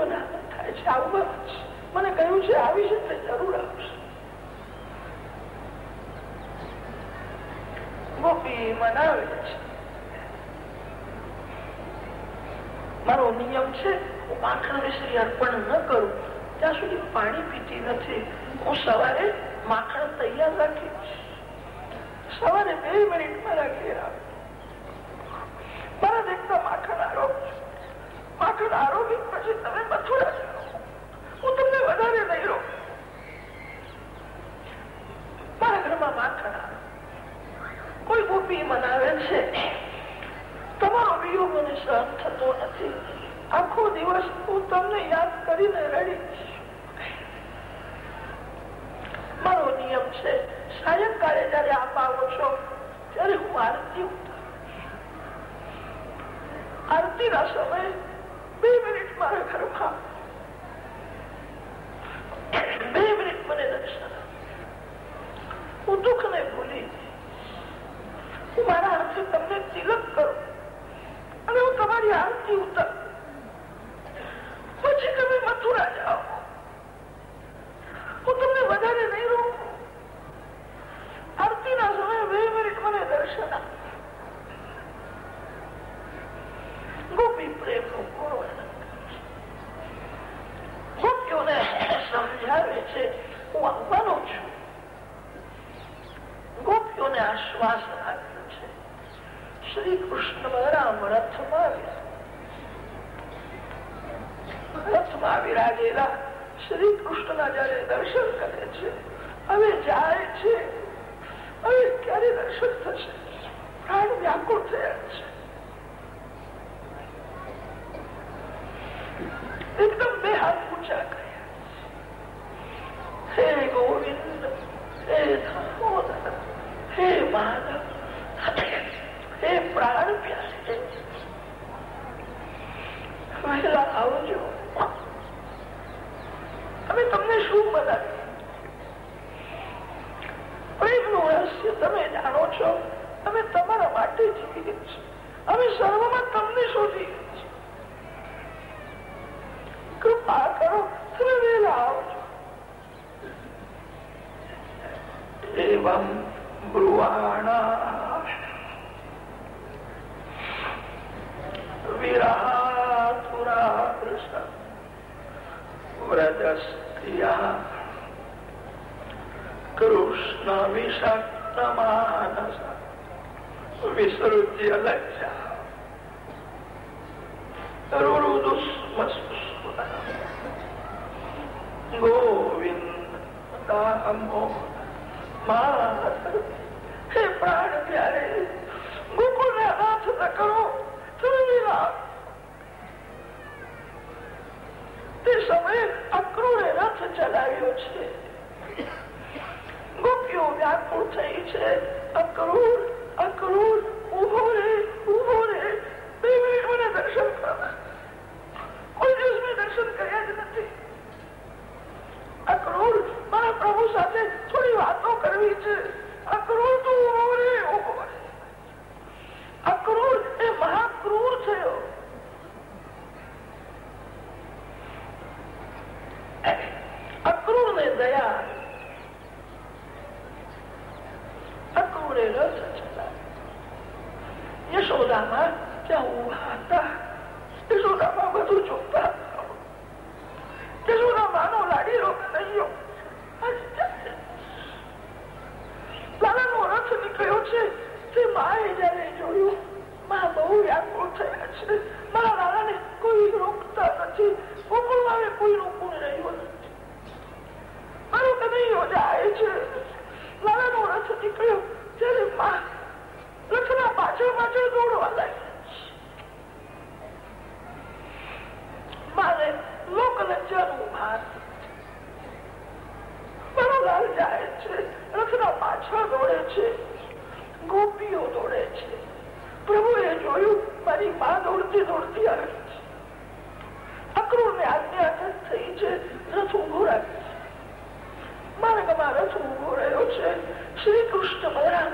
આનંદ થાય છે, આવું મને કહ્યું છે આવીશ એટલે જરૂર આવશે. ગોપી મનાવે છે. મારો નિયમ છે, હું માખણ મિશ્રી અર્પણ ન કરું. ત્યાં સુધી પાણી પીતી નથી. હું સવારે માખણ તૈયાર રાખીશ. સવારે બે મિનિટમાં રાખી આવે મારા દેખતા માખણ આરોપ માખણ આરોગી પછી તમે મથુરા હું તમને વધારે નહીં રહું કોઈ ગોપી મનાવે છે? તમારો વિયોગ મને સહન થતો નથી. આખો દિવસ હું તમને યાદ કરીને રડી મારો નિયમ છે, સાયંકાળે જયારે આપ આવો છો, ત્યારે હું આરતી આરતી ના સમયે બે મિનિટ મારા ઘરમાં. બે મિનિટ મને દર્શન હું દુઃખ ને ભૂલી હું મારા હાથે તમને તિલક કરું અને હું તમારી આરતી ઉતર. પછી તમે મથુરા જાઓ હું તમને વધારે નહીં રોકું આરતી ના સમયે બે મિનિટ મને દર્શન આપ ગોપી પ્રેમનું પૂર્ણ ગોપીઓને સમજાવે છે હું આવવાનો છું ગોપીઓને આશ્વાસ આપ્યું છે શ્રી કૃષ્ણ બલરામ રથમાં આવ્યા રથમાં વિરાજેલા શ્રી કૃષ્ણના જયારે દર્શન કરે છે હવે જાય છે હવે ક્યારે દર્શન થશે પ્રાણ વ્યાકુળ થયા છે એકદમ બે હાથ ઊંચા કર્યા હે ગોવિંદ હે દામોદર હે માધવ હે પ્રાણ પ્યારે વહેલા આવજો અમે તમને શું બનાવીએ પ્રેમનું રહસ્ય તમે જાણો છો અમે તમારા માટે જીવીએ છીએ અમે સર્વમાં તમને શોધી કૃપા કરો તમે વહેલા આવજો એવમ બ્રુવાણા. વિરાતુરા કૃષ્ણ વ્રજસ્ત્રિયા. કૃષ્ણ વિષક્ત માનસ. વિસૃજ્ય લજ્જા ગોવિંદ દામો હે પ્રાણ પ્યારે ગોકુળ ને અનાથ ન કરો તમે તે સમયે અક્રૂરે અક્રૂર ઊભો રે ઊભો રે બે મિનિટ મને દર્શન કરવા દર્શન કર્યા જ નથી. અક્રૂર મારા પ્રભુ સાથે થોડી વાતો કરવી છે. અક્રૂર તો ઊભો રે મહાક્રૂર થયો અક્રૂર ને દયા અક્રૂરે રસ ચલાવ્યો યશોદામાં ત્યાં ઊભા હતા યશોદામાં બધું જોતા યશોદા માનો લાડી રો કનૈયો લાલાનો રથ નીકળ્યો છે તે માએ જયારે જોયું માં બહુ વ્યાકુળ થયા છે મારા લાલાને કોઈ રોકતા નથી ગોકુળમાં કોઈ રોકવું રહ્યું નથી મારો કનૈયો જાય છે લાલાનો રથ નીકળ્યો ત્યારે માં રથના પાછળ પાછળ દોડવા લાગી મારે લોક લજ્જાનું ભાર મારો લાલ જાય છે રથના પાછળ દોડે છે ગોપીઓ દોડે છે પ્રભુએ જોયું મારી માં દોડતી દોડતી આવે છે અક્રૂર ને આજ્ઞા થઈ છે રથ ઊભો રાખે છે માર્ગમાં રથ ઊભો રહ્યો છે શ્રી કૃષ્ણ બલરામ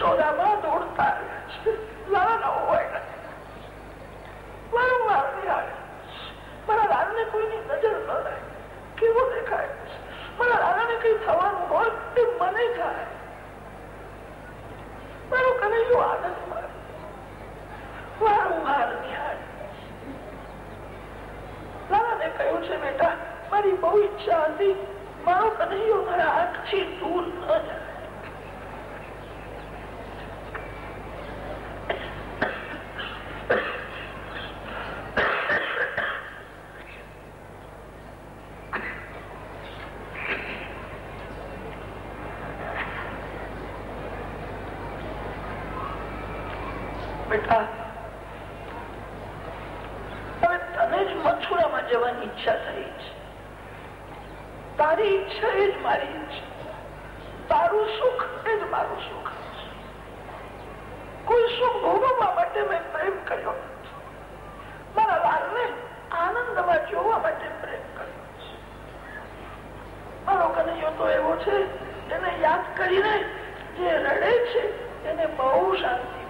યશોદામાં દોડતા કનૈયો આનંદ મારે વારંવાર નિહાળે લાલાને કહ્યું છે બેટા મારી બહુ ઈચ્છા હતી મારો કનૈયો મારા આંખથી દૂર ન જાય બેટા હવે તને જ મથુરામાં જવાની ઈચ્છા થઈ છે તારી ઈચ્છા એ જ મારી ઈચ્છા તારું સુખ એ જ મારું સુખ કોઈ સુખ ભોગવવા માટે મેં પ્રેમ કર્યો મારા લાલને આનંદમાં જોવા માટે પ્રેમ કર્યો મારો કનૈયો તો એવો છે એને યાદ કરીને જે રડે છે, એને બહુ શાંતિ.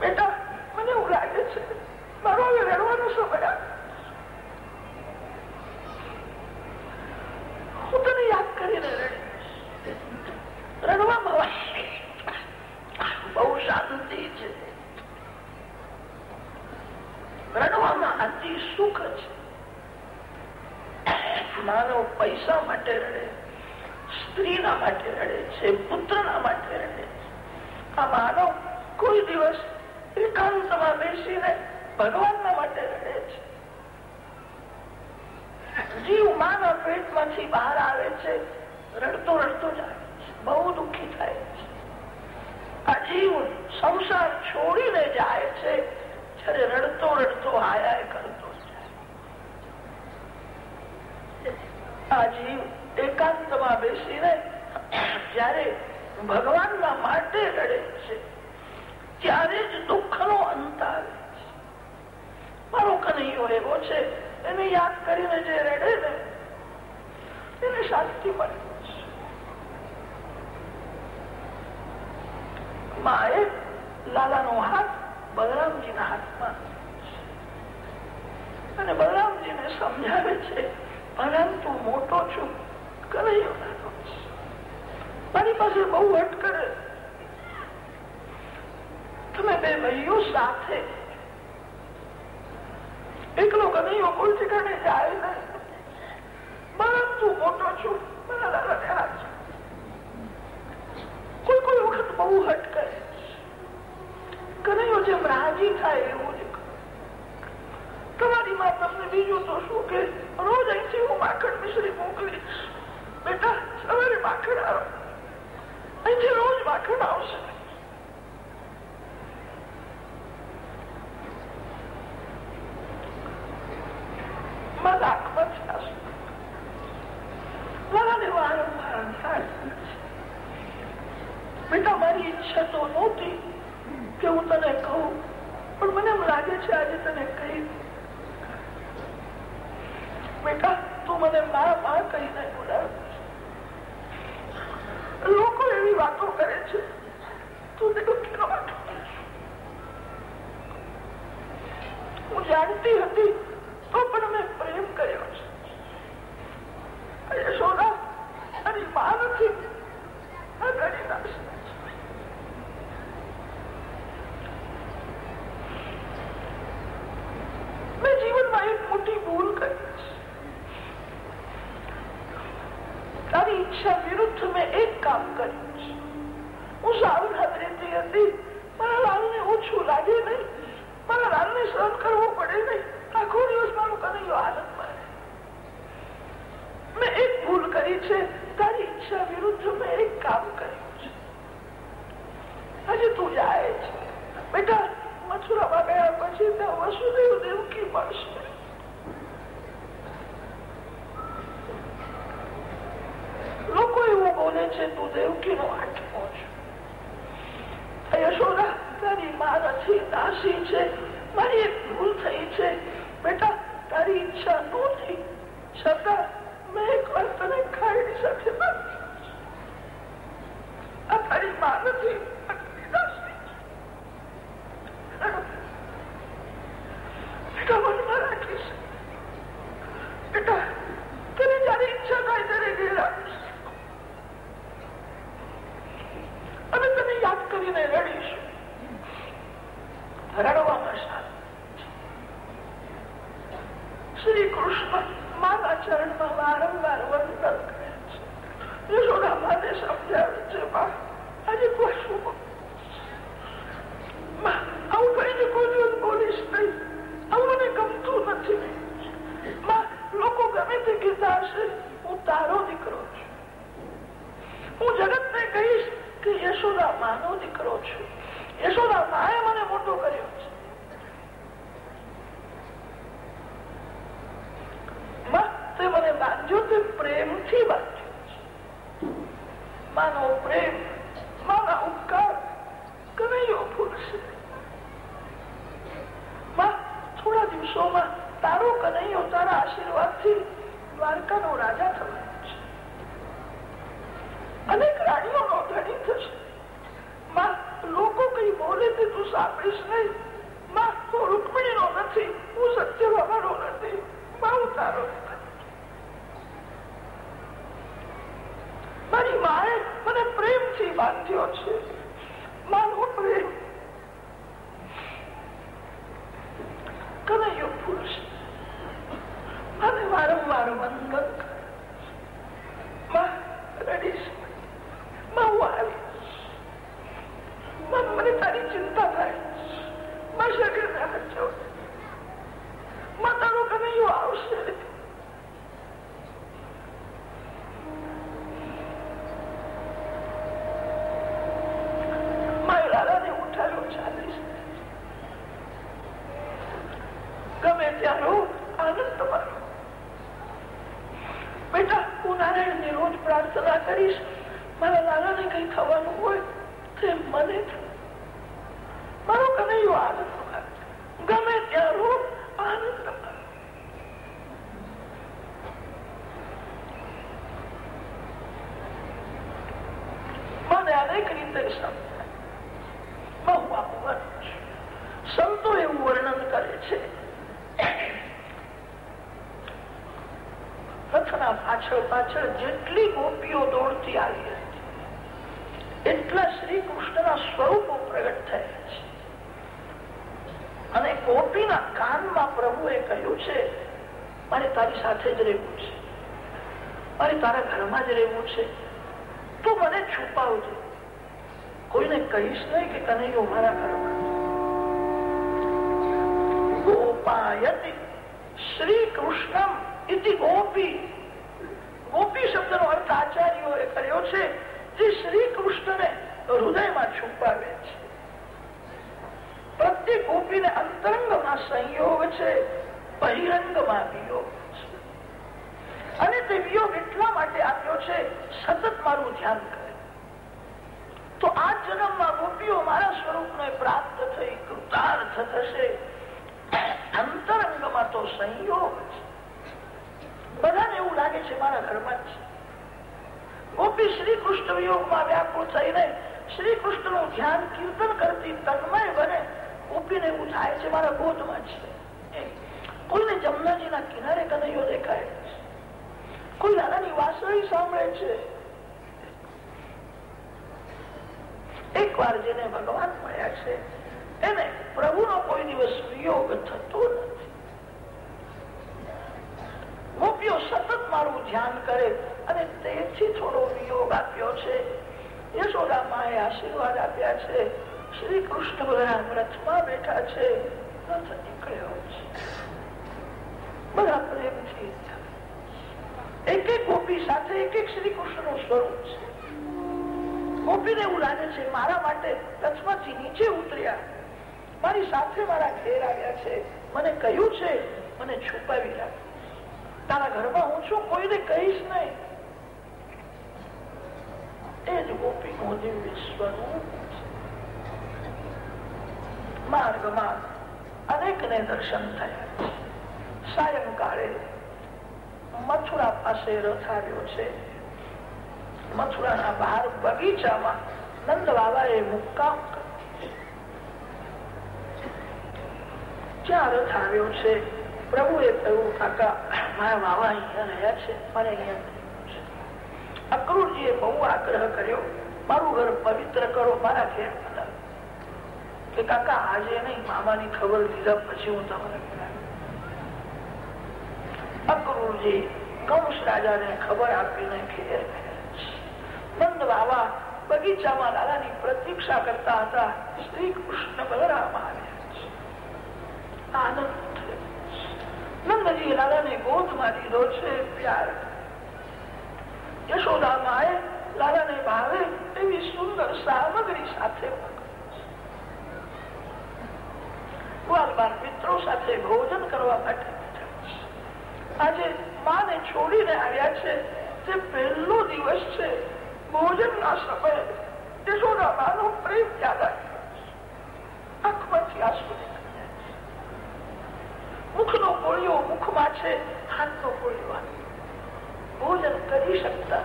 બેટા, મને એવું લાગે છે, મારો હવે રડવાનો બધા હું તને યાદ કરીને રડી રડવામાં બહુ શાંતિ છે. રડવામાં અતિ સુખ છે. માનવ પૈસા માટે રડે સ્ત્રીના માટે રડે છે, પુત્રના માટે રડે છે. આ માનવ કોઈ દિવસ એકાંતમાં બેસીને ભગવાનના માટે રડે છે. જીવ માનવ પેટમાંથી બહાર આવે છે, રડતો રડતો જાય બહુ દુઃખી થાય છે. આ જીવ સંસાર છોડીને જાય છે, જયારે રડતો રડતો હાય કરતો જાય. આ જીવ એકાંતમાં બેસીને જયારે ભગવાનના માટે રડે છે, ત્યારે જ દુઃખ નો અંત આવે છે. મારો કનૈયો એવો છે, એને યાદ કરીને જે રડે ને, એને શાંતિ મળે માએ લાલાનો હાથ બલરામજીના હાથમાં અને બલરામજીને સમજાવે છે પરંતુ મોટો છું મારી પાસે બહુ કરે તમે બે ભાઈઓ સાથે એકલો કનૈયો કોઈ ઠેકાણે જાય નહીં. પરંતુ મોટો છું, મારા દાદાને હાથ કોઈ કોઈ વખત બહુ હટ કરે કનૈયો જેમ રાજી થાય એવું જ તમારી માં તમને બીજું તો શું કે? રોજ અહીંથી હું માખણ મિશ્રી મોકલીશ. બેટા સવારે માખણ આવે અહીંથી રોજ માખણ આવશે નહીં માં તો રૂકમણીનો નથી હું સત્યભામાનો નથી માં હું તારો મારી માએ મને પ્રેમથી બાંધ્યો છે માનો પ્રેમ કનૈયો પુરુષ અને વારંવાર વંદન રડીશ હું આવીશ મને તારી ચિંતા થાયમાં શરીર ને હચો માં તારો કનૈયો આવશે ગમે ત્યાંનો આનંદ મારો બેટા હું નારાયણની રોજ પ્રાર્થના કરીશ મારા લાલા ને કઈ થવાનું હોય તે મને મારો કનૈયો આનંદ ગમે ત્યાંનો આનંદ સંતો એવું વર્ણન કરે છે. રથના પાછળ પાછળ જેટલી ગોપીઓ દોડતી આવી હતી, એટલા શ્રી કૃષ્ણના સ્વરૂપો પ્રગટ થયા છે. અને ગોપીના કાનમાં પ્રભુએ કહ્યું છે, મારે તારી સાથે જ રહેવું છે. મારે તારા ઘરમાં જ રહેવું છે. તું મને છુપાવજો. કોઈને કહીશ નહીં કે કનૈયો મારા ઘરમાં ગોપાયતિ શ્રી કૃષ્ણમ ઇતિ ગોપી ગોપી શબ્દનો અર્થ આચાર્યોએ કર્યો છે જે શ્રી કૃષ્ણને હૃદયમાં છુપાવે છે પ્રત્યેક ગોપીને અંતરંગમાં સંયોગ છે બહિરંગમાં વિયોગ અને તે વિયોગ એટલા માટે આપ્યો છે સતત મારું ધ્યાન કરે તો આ જન્મમાં ગોપીઓ મારા સ્વરૂપને પ્રાપ્ત થઈ કૃતાર્થ થશે. અંતરંગમાં તો સંયોગ છે બધાને એવું લાગે છે મારા ઘરમાં છે ગોપી શ્રી કૃષ્ણ વિયોગમાં વ્યાકુળ થઈને શ્રી કૃષ્ણનું ધ્યાન કીર્તન કરતી તન્મય બને, ગોપીને એવું થાય છે મારા ગોદમાં છે કોઈને જમનાજીના કિનારે કનૈયો દેખાય. છે કોઈ દાદાની વાસળી સાંભળે છે. એક વાર જેને ભગવાન મળ્યા છે. એને પ્રભુનો કોઈ દિવસ વિયોગ થતો નથી. ગોપીઓ સતત મારું ધ્યાન કરે અને તેથી થોડો વિયોગ આપ્યો છે. યશોદા માએ આશીર્વાદ આપ્યા છે. શ્રી કૃષ્ણ બલરામ રથમાં બેઠા છે. રથ નીકળ્યો છે. બધા પ્રેમથી એક એક ગોપી સાથે એક એક શ્રી કૃષ્ણનું સ્વરૂપ છે. ગોપીને એવું લાગે છે. મારા માટે રથમાંથી નીચે ઉતર્યા. મારી સાથે મારા ઘેર આવ્યા છે. મને કહ્યું છે, મને છુપાવી રાખ તારા ઘરમાં હું છું, કોઈને કહીશ નહીં. એ જ ગોપી નું વિશ્વનું માર્ગમાં અનેક ને દર્શન થયા. સાયંકાળે મથુરા પાસે રથ આવ્યો છે. મથુરાના બહાર બગીચામાં નંદ બાબાએ મુક્કામ ક્યાં રથ આવ્યો છે, પ્રભુએ કહ્યું, કાકા, મારા મામા અહીંયા રહ્યા છે, મને અહીંયા અક્રૂરજીએ બહુ આગ્રહ કર્યો, મારું ઘર પવિત્ર કરો, મારા ઘેર કે કાકા, આજે નહીં, મામાની ખબર લીધા પછી હું તમને અક્રુરજી કંસ રાજાને ખબર આપીને ઘેર નંદ બાબા બગીચામાં લાલાની પ્રતીક્ષા કરતા હતા. શ્રી કૃષ્ણ બલરામ આવ્યા નંદજી લાલાને ગોદમાં લીધો છે પ્યાર. યશોદા માએ લાલાને ભાવે એવી સુંદર સામગ્રી સાથે વારવાર મિત્રો સાથે ભોજન કરવા માટે આજે માને છોડીને આવ્યા છે. તે પહેલો દિવસ છે. ભોજન ના સમયે યશોદા પ્રેમ યાદ આવી આંખમાંથી આંસુ મુખનો મુખમાં છે, હાથનો પોળિયો ભોજન કરી શકતા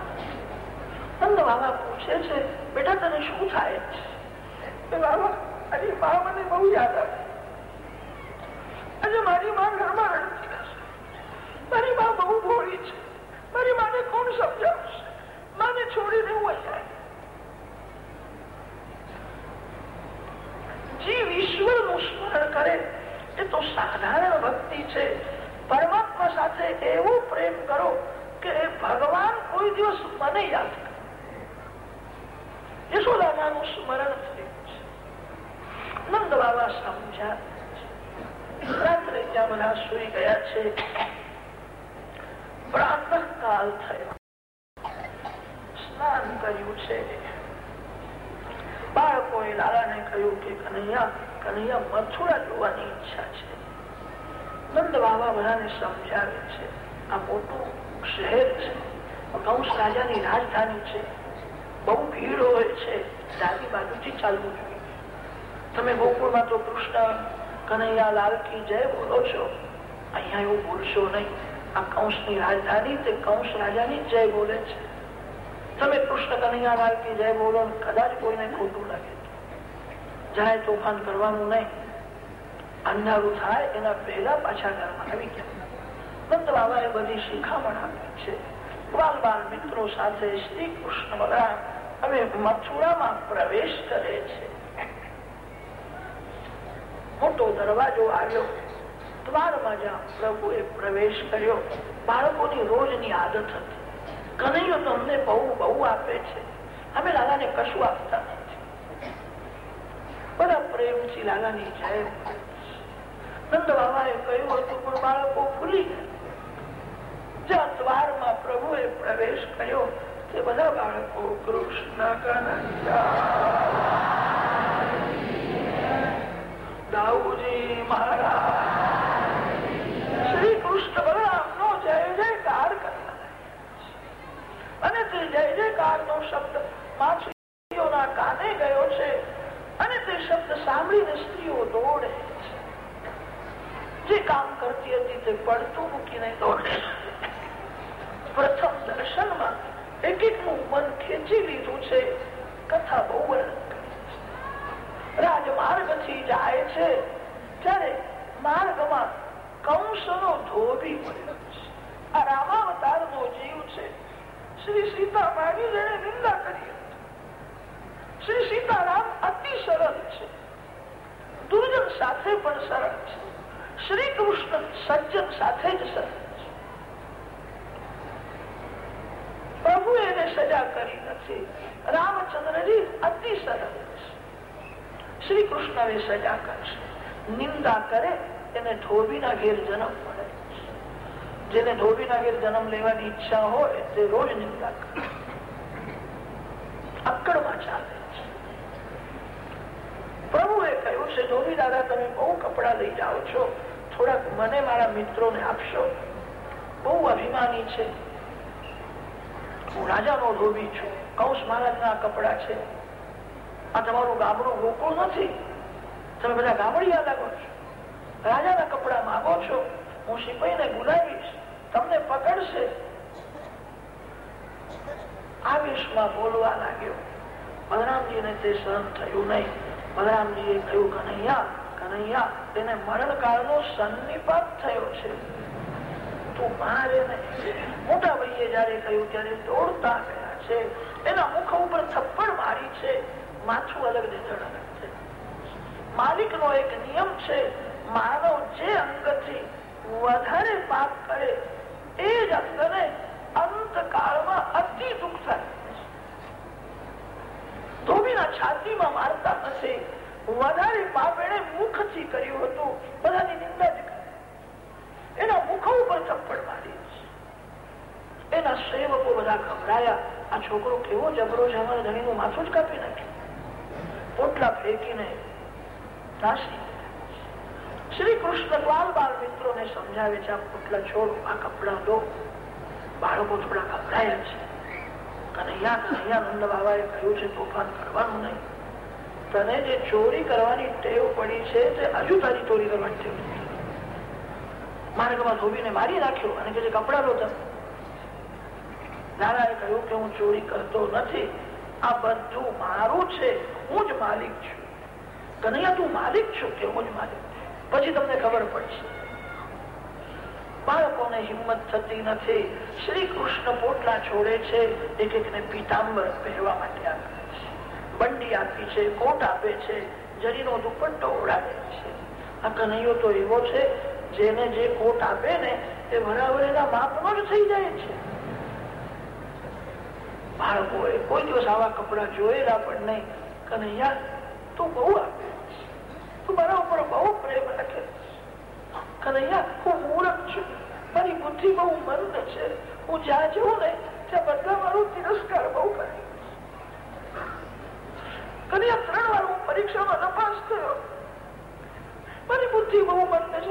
નંદ બાબા પૂછે છે, બેટા, તને શું થાય છે? બાબા અરે મા, મને બહુ યાદ આવે આજે મારી મા ઘરમાં રડતી હશે. મારી મા બહુ ભોળી છે. મારી માને કોણ સમજાવશે? માને છોડીને હું હશે? એ તો સાધારણ સ્મરણ થયું નંદ બાબા સમજ્યા. રાત્રે ત્યાં બધા સુઈ ગયા છે. પ્રાંત કાલ થયો. સ્નાન કર્યું છે. બાળકોએ લાલાને કહ્યું કે, કનૈયા કનૈયા, મથુરા જોવાની ઈચ્છા છે. નંદ બાબા બધાને સમજાવે છે. આ મોટું શહેર છે. કંસ રાજાની રાજધાની છે. બહુ ભીડ હોય છે. ડાબી બાજુથી ચાલવું જોઈએ. તમે ગોકુળમાં તો કૃષ્ણ, કનૈયા, લાલ કી જય બોલો છો. અહીંયા એવું બોલશો નહીં. આ કંસની રાજધાની તે કંસ રાજાની જય બોલે છે. તમે કૃષ્ણ કનૈયા લાલ કી જય બોલો કદાચ કોઈને ખોટું લાગે. જાય તોફાન કરવાનું નહીં. અંધારું થાય, એના પહેલા પાછા ઘરમાં આવી ગયા. નંદ એ બધી શિખામણ આપી છે. બાલ બાલ મિત્રો સાથે શ્રી કૃષ્ણ બલરામ હવે મથુરામાં પ્રવેશ કરે છે. મોટો દરવાજો આવ્યો. દ્વારમાં જ્યાં પ્રભુએ પ્રવેશ કર્યો, બાળકોની રોજની આદત હતી. કનૈયો તમને બહુ બહુ આપે છે. અમે લાલાને કશું આપતા નથી. બધા પ્રેમથી લાલાની જય. નંદ બાબાએ કહ્યું હતું, પણ બાળકો ભૂલી ગયા. દ્વારમાં પ્રભુએ પ્રવેશ કર્યો તે બધા બાળકો કૃષ્ણ કનૈયા દાઉજી મહારાજ, શ્રી કૃષ્ણ બલરામ નો જય જયકાર કરતા અને તે જય જયકાર નો શબ્દ માછલીઓના કાને ગયો છે અને તે શબ્દ સાંભળીને સ્ત્રીઓ દોડે જે કામ કરતી હતી તે પડતું મૂકીને દોડે પ્રથમ દર્શનમાં એક નું મન ખેંચી લીધું છે. કથા બહુ રાજમાર્ગથી જાય છે ત્યારે માર્ગમાં કંસ નો ધોબી મળ્યો છે. આ રામાવતાર નો જીવ છે. શ્રી સીતામાની જેને નિંદા કરી શ્રી સીતારામ અતિ સરળ છે. દુર્જન સાથે પણ સરળ છે. શ્રી કૃષ્ણ સજ્જન સાથે જ સરળ છે. પ્રભુ એને સજા કરી નથી. રામચંદ્રજી અતિ સરળ છે. શ્રી કૃષ્ણ સજા કરશે. નિંદા કરે, એને ધોબીના ઘેર જન્મ જેને ધોબીના ઘેર જન્મ લેવાની ઈચ્છા હોય તે રોજ નિંદા કરે. અક્કડમાં ચાલે પ્રભુએ કહ્યું છે, ધોબી દાદા, તમે બહુ કપડા લઈ જાઓ છો. થોડાક મને મારા મિત્રોને આપશો. બહુ અભિમાની છે. હું રાજાનો ધોબી છું. કૌશ મહારાજના કપડા છે. આ તમારું ગામડું ગોકુળ નથી. તમે બધા ગામડિયા લાગો છો. રાજાના કપડા માગો છો. હું સિપાહીને બોલાવીશ. તમને પકડશે. આવેશમાં બોલવા લાગ્યો. બલરામજીને તે સહન થયું નહીં. બલરામજીએ કહ્યું, કનૈયા કનૈયા, તેને મરણ કાળનો સન્નિપાત થયો છે. મોટા ભાઈએ જયારે કહ્યું, ત્યારે દોડતા ગયા છે. એના મુખ ઉપર થપ્પડ મારી છે. માથું અલગ નીચળ અલગ છે. માલિક નો એક નિયમ છે, માનવ જે અંગથી વધારે પાપ કરે એ જ અક્ષરે અંત કાળમાં અતિ દુઃખ થાય. એને મુખ ઉપર ચપ્પડ મારી. એના સેવકો બધા ગભરાયા. આ છોકરો કેવો જબરો છે, અમારા માથું જ કાપી નાખ્યું. પોટલા ફેંકીને શ્રી કૃષ્ણ બાલ મિત્રો ને સમજાવે છે આ પોટલા છોડો આ કપડા દો બાળકો થોડા ગભરાયા છે. કનૈયા કનૈયા નંદ બાબાએ તોફાન કરવાનું નહીં. તને જે ચોરી કરવાની ટેવ પડી છે, તે હજુ ચોરી કરવાની ટેવ માર્ગમાં ધોબીને મારી નાખ્યો અને કે કપડા લો તમે કહ્યું કે હું ચોરી કરતો નથી. આ બધું મારું છે. હું જ માલિક છું. કનૈયા, તું માલિક છું કે હું જ માલિક? પછી તમને ખબર પડશે. બાળકોને હિંમત થતી નથી. શ્રી કૃષ્ણ પોટલા છોડે છે એક એક ને પીતાંબર પહેરવા માટે આપે છે. બંડી આપી છે, કોટ આપે છે, જરીનો દુપટ્ટો ઓળાડે છે. આ કનૈયો તો એવો છે, જેને જે કોટ આપે ને, એ બરાબર એના માપનો જ થઈ જાય છે. બાળકોએ કોઈ દિવસ આવા કપડા જોયેલા પણ નહીં. કનૈયા, તું બહુ આપે મારા ઉપર બહુ પ્રેમ રાખે કનૈયા હું મૂર્ખ છું. મારી બુદ્ધિ બહુ મંદ છે. હું જ્યાં જઉં ને, ત્યાં બધા મારો તિરસ્કાર બહુ કરે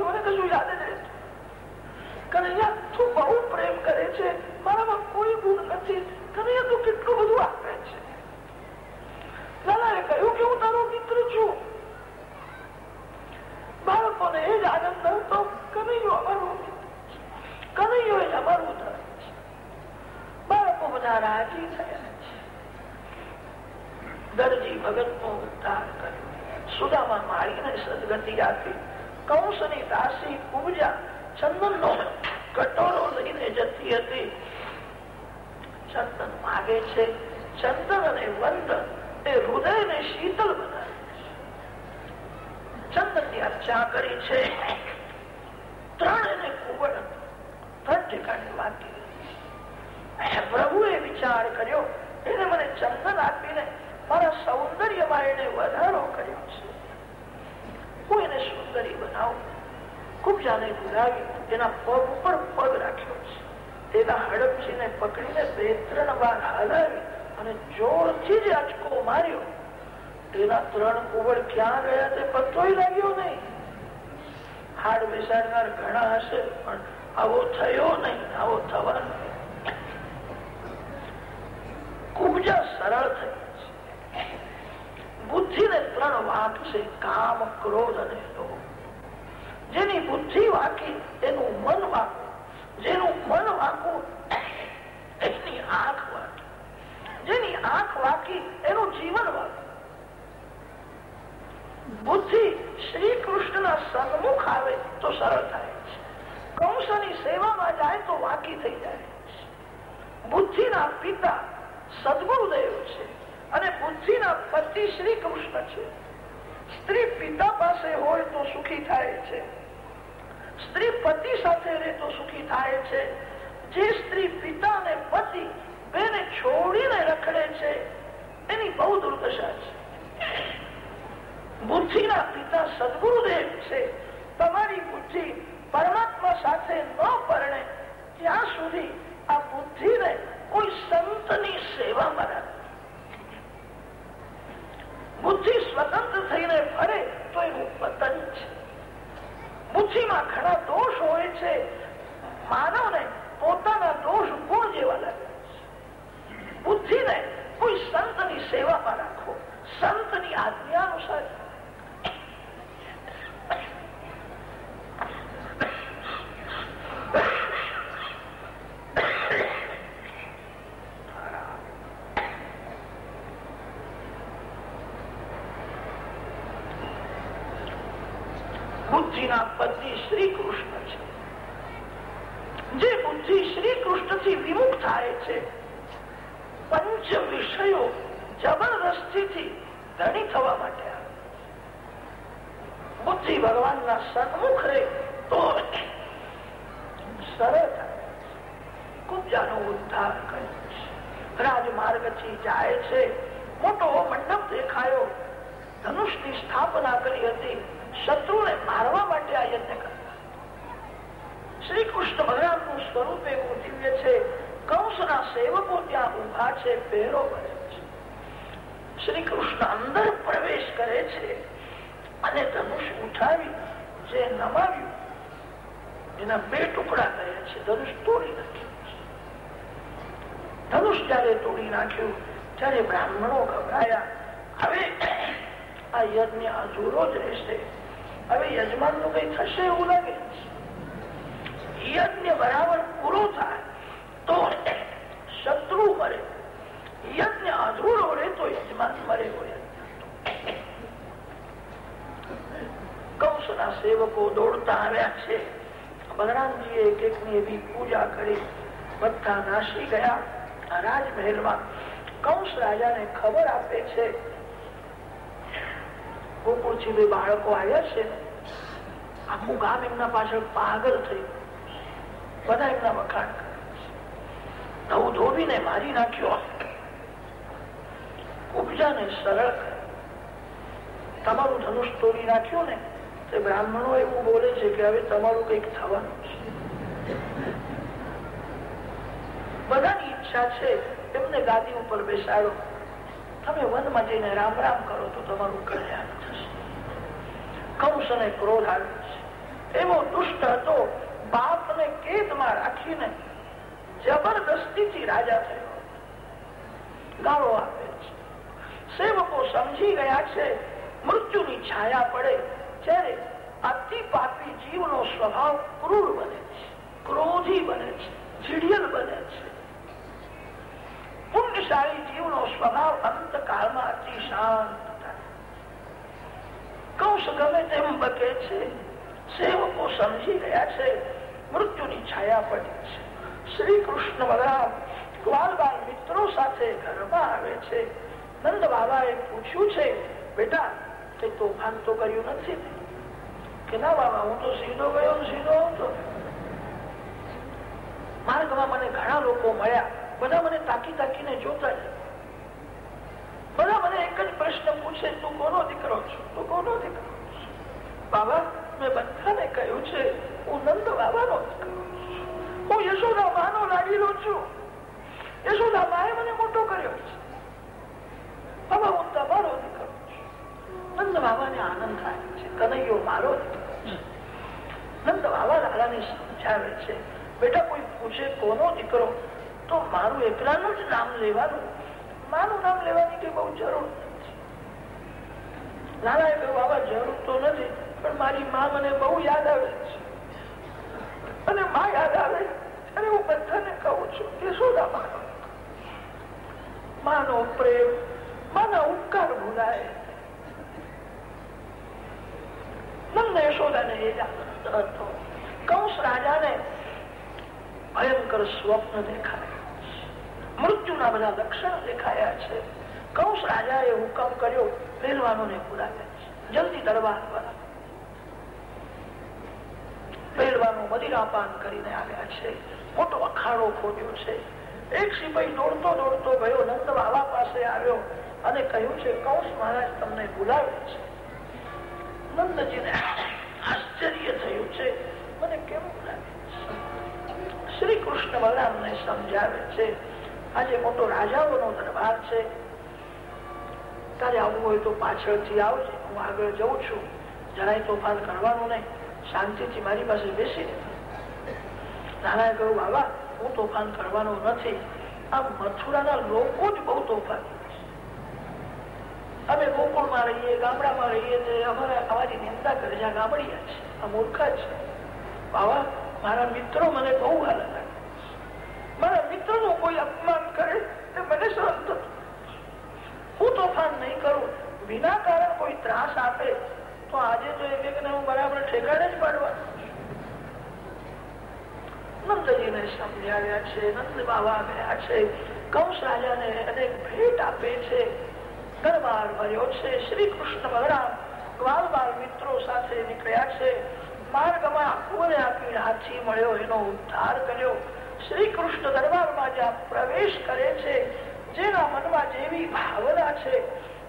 મને કશું યાદ જ રહેતું કનૈયા, તું બહુ પ્રેમ કરે છે. મારામાં કોઈ ગુણ નથી. કનૈયા, તું કેટલું બધું આપે છે. દાદાએ કહ્યું કે હું તારો મિત્ર છું. બાળકોને એ જ આનંદ હતો. કનૈયો અમારું કનૈયો એ અમારું ધર્મ બાળકો બધા રાજી થયા. દરજી ભગત નો ઉદ્ધાર કર્યો. સુદામા માળીને સદગતિ આપી. કંસની દાસી પૂજા ચંદન નો કટોરો લઈને જતી હતી. ચંદન માગે છે. ચંદન અને વંદન એ હૃદય ને શીતળ અર્ચા કરી છે. પ્રભુએ વિચાર કર્યો, એને મને ચંદન આપીને મારા સૌંદર્યમાં એને વધારો કર્યો છે. હું એને સુંદરી બનાવું. કુબજાને બોલાવી એના પગ ઉપર પગ રાખ્યો છે. તેના હડપચીને પકડીને બે ત્રણ વાર હલાવી અને જોરથી જ આંચકો માર્યો. તેના ત્રણ કુવડ ક્યાં ગયા તે પત્તો લાગ્યો નહીં. હાડ બેસાડનાર ઘણા હશે, પણ આવો થયો નહીં, આવો થવાનો કુબજા સરળ થઈ બુદ્ધિ ને ત્રણ વાક છે, કામ, ક્રોધ અને જેની બુદ્ધિ વાકી એનું મન વાકું જેનું મન વાકું એની આંખ વાકી. જેની આંખ વાકી, એનું જીવન વાકું બુદ્ધિ શ્રી કૃષ્ણના સન્મુખ આવે તો સરળ થાય છે. કંસની સેવામાં જાય તો વાકી થઈ જાય બુદ્ધિના પિતા સદગુરુદેવ છે અને બુદ્ધિના પતિ શ્રી કૃષ્ણ છે. સ્ત્રી પિતા પાસે હોય તો સુખી થાય છે. સ્ત્રી પતિ સાથે રહે તો સુખી થાય છે. જે સ્ત્રી પિતા અને પતિ બેને છોડીને રખડે છે, એની બહુ દુર્દશા છે. બુદ્ધિના પિતા સદગુરુદેવ છે. તમારી બુદ્ધિ પરમાત્મા સાથે ન પરણે, ત્યાં સુધી આ બુદ્ધિને કોઈ સંતની સેવામાં રાખે. બુદ્ધિ સ્વતંત્ર થઈને ફરે તો એવું પતન છે. બુદ્ધિમાં ઘણા દોષ હોય છે. માનવને પોતાના દોષ ગુણ જેવા લાગે બુદ્ધિને કોઈ સંતની સેવામાં રાખો. સંતની આજ્ઞા અનુસાર બુદ્ધિના પતિ શ્રી કૃષ્ણ છે જે બુદ્ધિ શ્રી કૃષ્ણથી વિમુખ થાય છે પંચ વિષયો જબરદસ્તી થી ધણી થવા માટે બુદ્ધિ ભગવાનના સન્મુખ રે તો સરળ કુબ્જાનો ઉદ્ધાર કર્યો રાજમાર્ગથી જાય છે મોટો મંડપ દેખાયો ધનુષની સ્થાપના કરી હતી શત્રુને મારવા માટે આ યજ્ઞ કરતા શ્રી કૃષ્ણ ભગવાનનું સ્વરૂપ એવું દિવ્ય છે કંસના સેવકો ત્યાં ઊભા છે પહેરો ભરે છે શ્રી કૃષ્ણ અંદર પ્રવેશ કરે છે અને ધનુષ ઉઠાવી જે નમાવ્યું એના બે ટુકડા કર્યા છે ધનુષ તોડી નાખ્યું ધનુષ જયારે તોડી નાખ્યું ત્યારે બ્રાહ્મણો ગભરાયા હવે આ યજ્ઞ અધૂરો જ રહેશે હવે યજમાનનું કઈ થશે એવું લાગે યજ્ઞ બરાબર પૂરો થાય તો શત્રુ મરે. યજ્ઞ અધૂરો રહે તો યજમાન મરે હોય. કંસના સેવકો દોડતા આવ્યા છે. બલરામજીએ એક એક ની એવી પૂજા કરી. બધા નાસી ગયા. રાજમહેલમાં કંસ રાજાને ખબર આપે છે. ગોકુળથી બે બાળકો આવ્યા છે. આખું ગામ એમના પાછળ પાગલ થયું બધા એમના વખાણ નવું ધોબીને મારી નાખ્યો ઉપજાને સરળ તમારું ધનુષ તોડી નાખ્યું ને, તે બ્રાહ્મણો એવું બોલે છે કે હવે તમારું કંઈક થવાનું છે. બધાની ઈચ્છા છે એમને ગાદી ઉપર બેસાડો. તમે વનમાં જઈને રામ રામ કરો તો તમારું કલ્યાણ થશે. કંસ અને ક્રોધ આવ્યો એવો દુષ્ટ હતો. બાપને કેદમાં રાખીને જબરદસ્તીથી રાજા થયો. ગાળો આપે છે. સેવકો સમજી ગયા છે, મૃત્યુની છાયા પડે ત્યારે અતિ પાપી જીવનો સ્વભાવ ક્રૂર બને છે, ક્રોધી બને છે ચીડિયલ બને છે. પુણ્યશાળી જીવનો સ્વભાવ અંતકાળમાં અતિ શાંત થાય. કૌશ ગમે તેમ બકે છે સેવકો સમજી ગયા છે, મૃત્યુની છાયા પડી છે. શ્રી કૃષ્ણ બલરામ ગ્વાલ મિત્રો સાથે ઘરમાં આવે છે. નંદ બાબાએ પૂછ્યું છે, બેટા, તે તોફાન તો કર્યું નથી ના? બાબા, હું તો સીધો ગયો સીધો આવતો. માર્ગમાં મને ઘણા લોકો મળ્યા, બધા મને તાકી તાકીને જોતા બધા મને એક જ પ્રશ્ન પૂછે, તું કોનો દીકરો છો? તું કોનો દીકરો બાબા મેં બધાને કહ્યું છે, હું નંદ બાબાનો હું યશોદા માનો લાગેલો છું. યશોદા માએ મને મોટો કર્યો છે. બાબા હું તમારો દીકરો છું. નંદ બાબાને આનંદ થાય છે, કનૈયો મારો નંદ બાબા લાલાને સમજાવે છે, બેટા કોઈ પૂછે કોનો દીકરો, તો મારું એકલાનું જ નામ લેવાનું. મારું નામ લેવાની કઈ બહુ જરૂર નથી. લાલાએ કહ્યું બાબા જરૂર તો નથી. મારી મા મને બહુ યાદ આવે છે. અને મા યાદ આવે ત્યારે હું બધાને કહું છું કે શું રામાનો માનો? પ્રેમ, માના ઉપકાર ભૂલાય ભયંકર સ્વપ્ન દેખાય. મૃત્યુના બધા લક્ષણ દેખાયા છે. કંસ રાજાએ હુકમ કર્યો, પહેલવાનોને બોલાવ્યા છે. જલ્દી દરબાર પર પહેલવાનો મદિરાપાન કરીને આવ્યા છે. મોટો અખાડો ખોટ્યો છે. એક સિપાહી દોડતો દોડતો ગયો નંદ બાબા પાસે આવ્યો અને કહ્યું છે, કૌશ મહારાજ, તમને બોલાવે છે. નંદજીને આશ્ચર્ય થયું છે. મને કેમ શ્રી કૃષ્ણ બલરામને સમજાવે છે. આજે મોટો રાજાઓનો દરબાર છે. તારે આવવું હોય તો પાછળથી આવજે. હું આગળ જઉં છું. જરાય તોફાન કરવાનું નહીં. શાંતિથી મારી પાસે બેસી નારાયણ કહ્યું, બાબા, હું તોફાન કરવાનો નથી. આ મથુરાના લોકો જ બહુ તોફાન અમે ગોકુળમાં રહીએ, ગામડામાં રહીએ અમારે અમારી નિંદા કરે છે. ગામડિયા છે, આ મૂર્ખા છે. બાબા, મારા મિત્રો મને બહુ હાલ લાગે મારા મિત્રો નું કોઈ અપમાન કરે તે મને સહન થતું હું તોફાન નહીં કરું. વિના કારણ કોઈ ત્રાસ આપે માર્ગમાં કોને હાથી મળ્યો, એનો ઉદ્ધાર કર્યો. શ્રી કૃષ્ણ દરબારમાં જ્યાં પ્રવેશ કરે છે, જેના મનમાં જેવી ભાવના છે,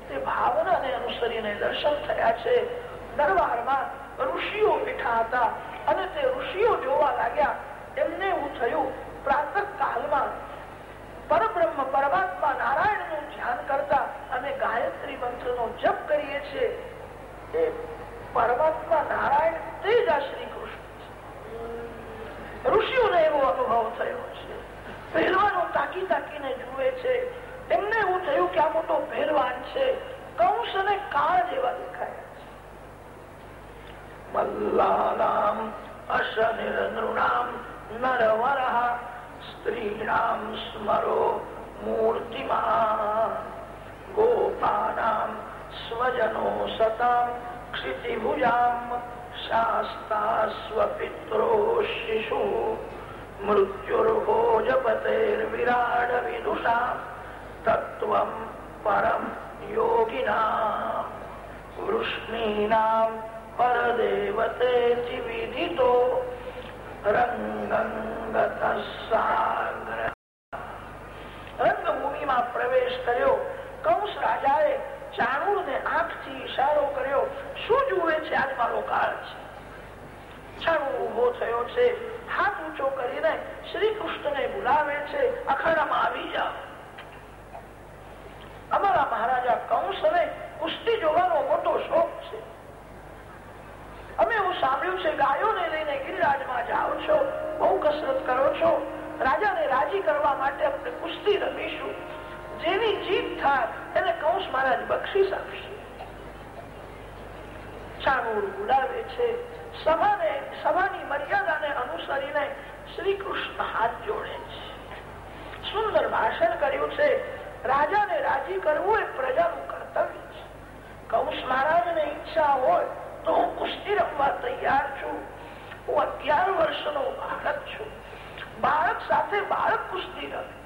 તે ભાવનાને અનુસરીને દર્શન થયા છે. દરબારમાં ઋષિઓ બેઠા હતા. અને તે ઋષિઓ જોવા લાગ્યા, એમને એવું થયું, પ્રાતઃ કાલમાં પરબ્રહ્મ પરમાત્મા નારાયણનું ધ્યાન કરતા અમે ગાયત્રી મંત્ર નો જપ કરીએ છીએ. એ પરમાત્મા નારાયણ તે જ આ શ્રી કૃષ્ણ ઋષિઓને એવો અનુભવ થયો છે. પહેલવાનો તાકી તાકીને જુએ છે. એમને એવું થયું કે આ મોટો પહેલવાન છે. કંસ અને કાળ જેવા દેખાયા. છે મલ્લાનામ અશનિર નૃણામ નરવરહ સ્ત્રીણામ સ્મરો મૂર્તિમાન ગોપાનામ સ્વજનો સતામ ક્ષિતિભુજામ શાસ્તા સ્વપિત્રો શિશુ મૃત્યુર્ભોજપતેર્વિરાડ વિદુષા તત્વમ પરમ યોગિના વૃષ્ણીનામ પરદેવતેતિ વિદિતો રંગભૂમિમાં પ્રવેશ કર્યો કંસ રાજાએ ચાણુર ને આંખથી ઈશારો કર્યો શું જુએ છે આજ મારો કાળ છે? ચાણુર ઊભો થયો છે, હાથ ઊંચો કરીને શ્રી કૃષ્ણ ને બોલાવે છે, અખાડામાં આવી જાઓ. અમારા મહારાજા કંસ ને કુસ્તી જોવાનો મોટો શોખ છે. અમે એવું સાંભળ્યું છે ગાયોને લઈને ગિરિરાજમાં જાઓ છો, બહુ કસરત કરો છો. રાજાને રાજી કરવા માટે આપણે કુસ્તી રમીશું. જેની જીત થાય, એને કૌશ મહારાજ બક્ષીસ આપશે. ઉડાવે છે. સભાને, સભાની મર્યાદાને અનુસરીને શ્રી કૃષ્ણ હાથ જોડે છે. સુંદર ભાષણ કર્યું છે. રાજાને રાજી કરવું એ પ્રજાનું કર્તવ્ય છે. કંસ મહારાજને ઈચ્છા હોય તો હું કુસ્તી રમવા તૈયાર છું. હું અગિયાર વર્ષનો બાળક છું. બાળક સાથે બાળક કુસ્તી રમે.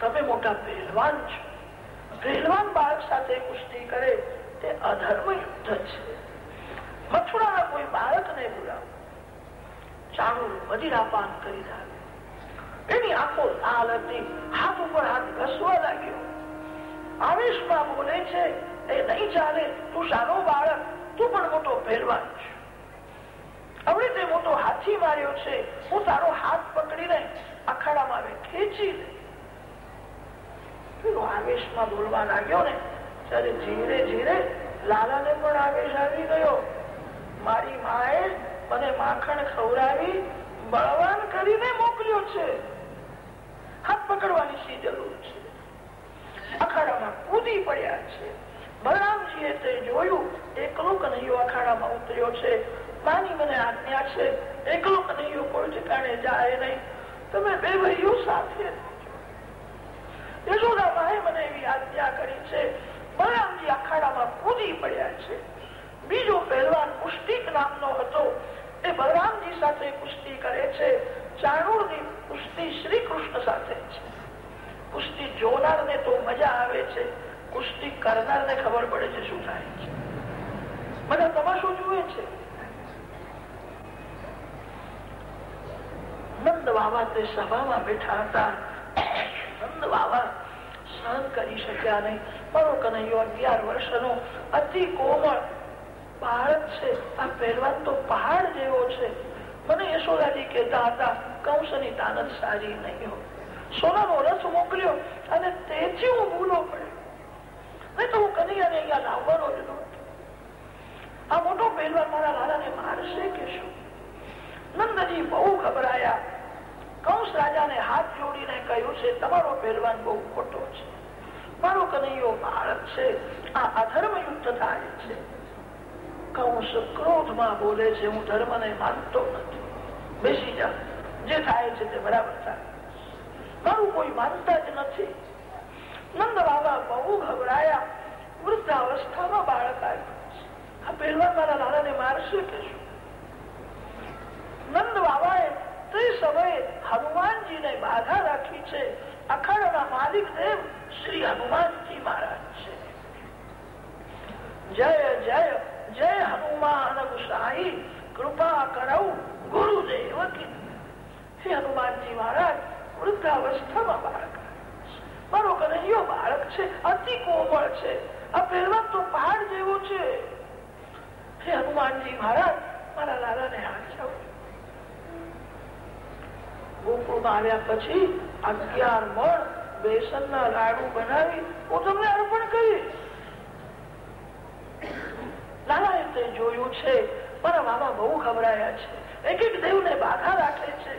તમે મોટા પહેલવાન છો. પહેલવાન બાળક સાથે કુસ્તી કરે તે અધર્મ યુદ્ધ છે. મથુરાના કોઈ બાળકને બોલાવો. ચાણુર મદિરાપાન કરી લાગે એની આંખો લાલ હતી. હાથ ઉપર હાથ ઘસવા લાગ્યો. આવેશમાં બોલે છે, એ નહીં ચાલે તું સારો બાળક. તું પણ મોટો પહેલવાન છે. હવે તે મોટો હાથી માર્યો છે. હું તારો હાથ પકડીને અખાડામાં ખેંચી પેલો મારી માએ મને માખણ ખવડાવી બળવાન કરીને મોકલ્યો છે. હાથ પકડવાની શી જરૂર છે? અખાડામાં કૂદી પડ્યા છે. બલરામજીએ એકલો કનૈયો અખાડામાં ઉતર્યો છે? માની મને આજ્ઞા છે. એકલો કનૈયો કોઈ ઠેકાણે જાય નહીં? તમે બે ભાઈઓ સાથે યશોદા માએ મને એવી આજ્ઞા કરી છે. બળરામજી અખાડામાં કૂદી પડ્યા છે. બીજો પહેલવાન પુષ્ટિક નામનો હતો. એ બલરામજી સાથે કુસ્તી કરે છે. ચાણુરની કુસ્તી શ્રી કૃષ્ણ સાથે છે. કુસ્તી જોનારને તો મજા આવે છે. કુસ્તી કરનાર ને ખબર પડે છે શું થાય છે. બધા તમાશો જુએ છે? નંદ બાબા તે સભામાં બેઠા હતા. નંદ બાબા સહન કરી શક્યા નહીં. મારો કનૈયો અગિયાર વર્ષનો અતિ કોમળ બાળક છે. આ પહેલવાન તો પહાડ જેવો છે. મને યશોદાજી કહેતા હતા, કંસની તાનત સારી નહીં હોય. સોનાનો રસ મોકલ્યો અને તેથી હું ભૂલો પડ્યો નહીં તો હું કનૈયાને અહીંયા લાવવાનો જ નહોતો આ મોટો પહેલવાન મારા લાલાને મારશે કે શું? નંદજી બહુ ગભરાયા. કંસ રાજાને હાથ જોડીને કહ્યું છે, તમારો પહેલવાન બહુ ખોટો છે. મારો કનૈયો બાળક છે. આ અધર્મ યુદ્ધ થાય છે. કંસ ક્રોધમાં બોલે છે, હું ધર્મને માનતો નથી. બેસી જા. જે થાય છે તે બરાબર થાય. મારું કોઈ માનતા જ નથી. નંદ બાબા બહુ ગભરાયા. વૃદ્ધાવસ્થામાં બાળક આવ્યું. આ પહેલવાન મારા લાલાને મારશે કે શું? નંદ બાબાએ તે સમયે હનુમાનજીને બાધા રાખી છે. અખાડાના માલિક દેવ શ્રી હનુમાનજી મહારાજ છે. જય જય જય હનુમાન ગુસાઈ, કૃપા કરવું ગુરુદેવ હે હનુમાનજી મહારાજ, વૃદ્ધાવસ્થામાં બાળક મારો કનૈયો બાળક છે, અતિ કોમળ છે. આ પહેલા તો પહાડ જેવો છે. હે હનુમાનજી મહારાજ, મારા લાલાને હાથ જોયું છે મારા મામા બહુ ઘબરાયા છે. એક એક દેવને બાધા રાખે છે.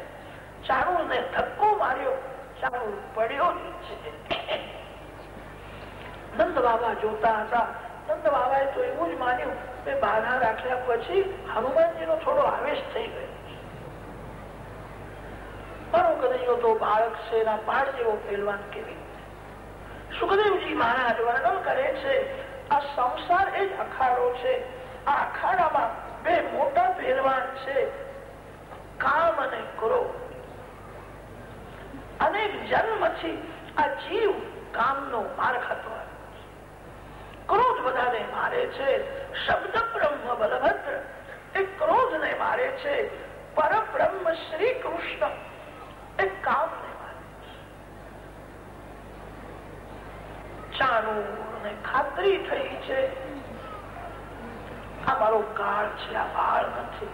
ચાણુર ને ધક્કો માર્યો ચાણુર પડ્યો છે નંદ બાબા જોતા હતા નંદ બાબાએ તો એવું જ માન્યું કે બાધા રાખ્યા પછી હનુમાનજી નો થોડો આવેશ થઈ ગયો. આ સંસાર એ જ અખાડો છે. આ અખાડામાં બે મોટા પહેલવાન છે. કામ અને ક્રોધ. અનેક જન્મથી આ જીવ કામનો માર ખાતો ક્રોધ બધાને મારે છે, શબ્દ બ્રહ્મ બલભદ્ર. એ ક્રોધ ને મારે છે, પરબ્રહ્મ શ્રી કૃષ્ણ. એ કામ ને મારે ને ખાતરી થઈ છે. આ મારો કાળ છે, આ બાળ નથી.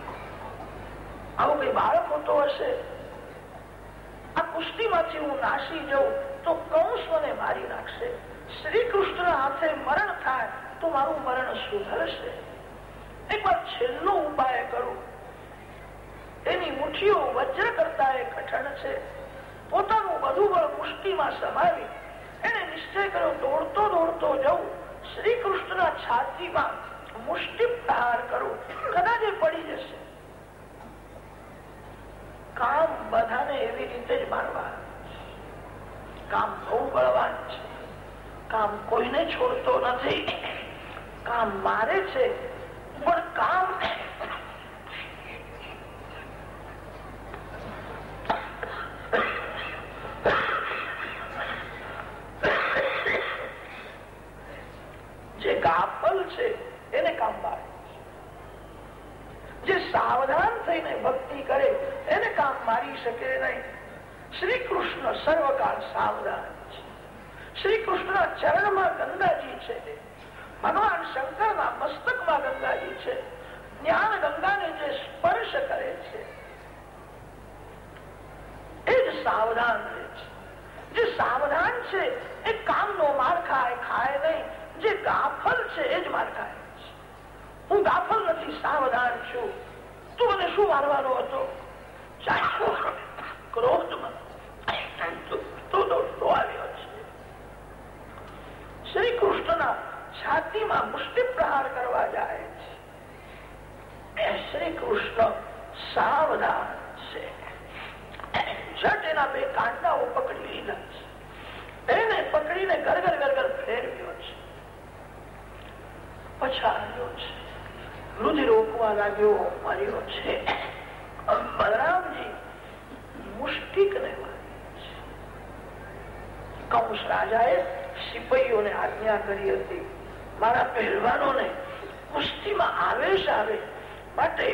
આવું કઈ બાળક હોતો હશે? આ કુસ્તીમાંથી હું નાસી જાઉં તો કૌશ મને મારી નાખશે? શ્રી કૃષ્ણ હાથે મરણ થાય તો મારું મરણ સુધરશે. એકવાર છેલ્લો ઉપાય કરું. એની મુઠ્ઠીઓ વજ્ર કરતા એ કઠણ છે. પોતાનું બધું બળ મુષ્ટિમાં સમાવી એને નિશ્ચય કર્યો દોડતો દોડતો જવું શ્રી કૃષ્ણના છાતીમાં મુષ્ટિ પ્રહાર કરું. કદાચ એ પડી જશે. કામ બધાને એવી રીતે જ માનવા કામ બહુ બળવાન છે. કામ કોઈને છોડતો નથી. કામ મારે છે પણ કામ જે ગાફલ છે એને કામ મારે જે સાવધાન થઈને ભક્તિ કરે એને કામ મારી શકે નહીં શ્રી કૃષ્ણ સર્વકાળ સાવધાન છે શ્રી કૃષ્ણ ચરણમાં ગંગાજી છે ભગવાન શંકરના મસ્તકમાં ગંગાજી છે જ્ઞાન ગંગાને જે સ્પર્શ કરે છે એ જ સાવધાન રહે છે જે સાવધાન છે એ કામનો માર ખાય ખાય નહીં જે ગાફલ છે એ જ માર ખાય હું ગાફલ નથી સાવધાન છું તું મને શું મારવાનો હતો ક્રોધમાં આવ્યો છે શ્રી કૃષ્ણના છાતીમાં મુષ્ટિ પ્રહાર કરવા જાય છે. શ્રી કૃષ્ણ સાવધાન છે. ઝટ એના બે કાંડાઓ પકડી લીધા છે. એને પકડીને ગરગર ગરગર ફેરવ્યો છે. પછાડ્યો છે. રુધિર રોકવા લાગ્યો, મર્યો છે. બલરામજી મુષ્ટિક ને કંસ રાજાએ સિપાહીઓને આજ્ઞા કરી હતી. મારા પહેલવાનોને કુસ્તીમાં આવેશ આવે. માટે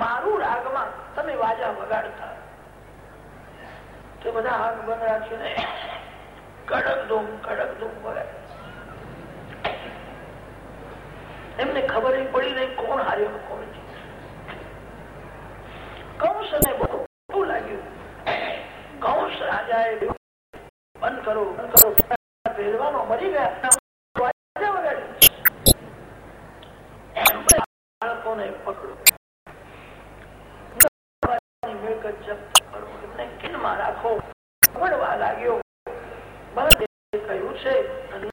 મારું રાગમાં તમે વાજા વગાડતા. તે બધા હાથ બંધ રાખીને કડક ધૂમ કડક ધૂમ વગાડે એમને ખબર પડી નહીં કોણ હાર્યો કોણ કૌશ ને બહુ લાગ્યું. કંસ રાજાએ બંધ કરો બંધ કરો. પહેરવાનો મરી ગયા. બાળકોને પકડો. રાખો. લાગ્યો. કહ્યું છે